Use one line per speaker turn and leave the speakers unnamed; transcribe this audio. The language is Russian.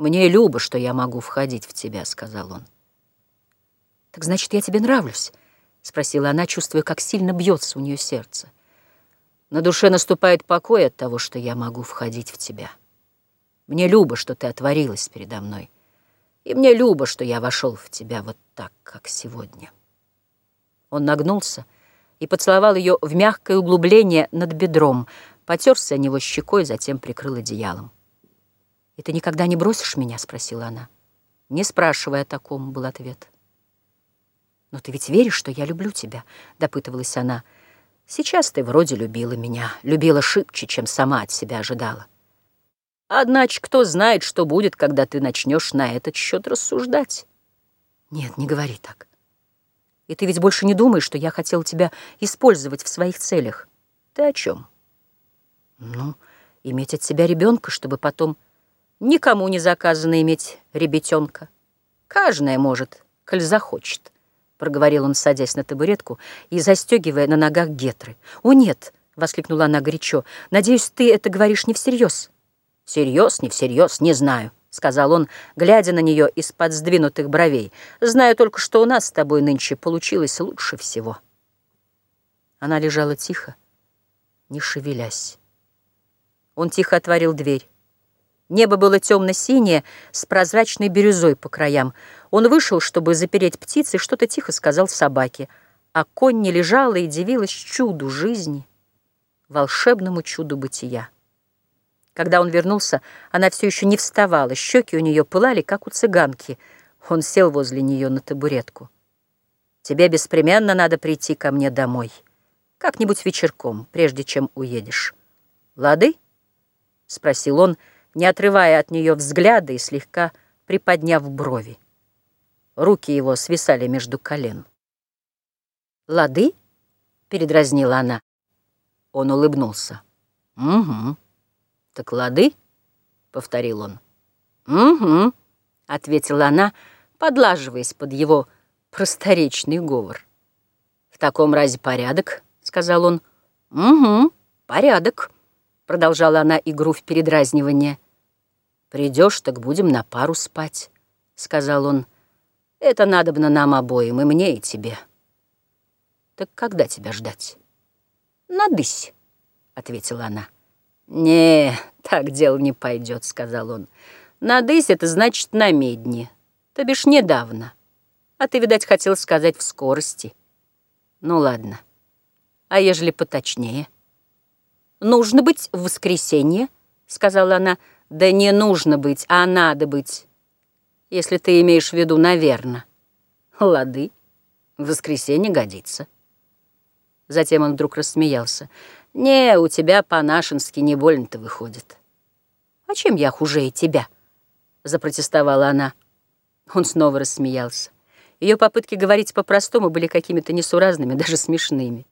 «Мне любо, что я могу входить в тебя», — сказал он.
«Так значит, я тебе нравлюсь?» — спросила она, чувствуя, как сильно бьется у нее сердце.
«На душе наступает покой от того, что я могу входить в тебя. Мне любо, что ты отворилась передо мной, и мне любо, что я вошел в тебя вот так, как сегодня». Он нагнулся и поцеловал ее в мягкое углубление над бедром, потерся о него щекой, затем прикрыл одеялом.
«И ты никогда не бросишь меня?» — спросила она.
«Не спрашивая о таком», — был ответ.
«Но ты ведь веришь, что я люблю тебя?» — допытывалась она.
«Сейчас ты вроде любила меня, любила шибче, чем сама от себя ожидала. Однако кто знает, что будет, когда ты начнешь на этот счет рассуждать?»
«Нет, не говори так. И ты ведь больше не думаешь, что я хотела тебя использовать в своих целях.
Ты о чем?»
«Ну, иметь от себя ребенка, чтобы потом...»
«Никому не заказано иметь ребятенка. Каждая может, коль захочет» проговорил он, садясь на табуретку и застегивая на ногах гетры.
«О, нет!» — воскликнула она горячо. «Надеюсь, ты это говоришь не всерьез?»
«Всерьез, не всерьез, не знаю», — сказал он, глядя на нее из-под сдвинутых бровей. «Знаю только, что у нас с тобой нынче получилось лучше всего».
Она лежала тихо, не шевелясь.
Он тихо отворил дверь. Небо было темно-синее, с прозрачной бирюзой по краям. Он вышел, чтобы запереть птиц, и что-то тихо сказал собаке. А Конни лежала и дивилась чуду жизни, волшебному чуду бытия. Когда он вернулся, она все еще не вставала, щеки у нее пылали, как у цыганки. Он сел возле нее на табуретку. «Тебе беспременно надо прийти ко мне домой. Как-нибудь вечерком, прежде чем уедешь. Лады?» — спросил он, — не отрывая от нее взгляда и слегка приподняв брови. Руки его свисали между колен. «Лады?» — передразнила она. Он улыбнулся. «Угу. Так лады?» — повторил он. «Угу», — ответила она, подлаживаясь под его просторечный говор. «В таком разе порядок», — сказал он. «Угу, порядок» продолжала она игру в передразнивание. «Придешь, так будем на пару спать», — сказал он. «Это надобно нам обоим, и мне, и тебе». «Так когда тебя ждать?» «Надысь», — ответила она. «Не, так дело не пойдет», — сказал он. «Надысь — это значит на медне, то бишь недавно. А ты, видать, хотел сказать в скорости. Ну ладно. А ежели поточнее?» «Нужно быть в воскресенье», — сказала она. «Да не нужно быть, а надо быть, если ты имеешь в виду, наверно». «Лады, в воскресенье годится». Затем он вдруг рассмеялся. «Не, у тебя по-нашенски не больно-то выходит». «А чем я хуже тебя?» — запротестовала она. Он снова рассмеялся. Ее попытки говорить по-простому были какими-то несуразными, даже смешными.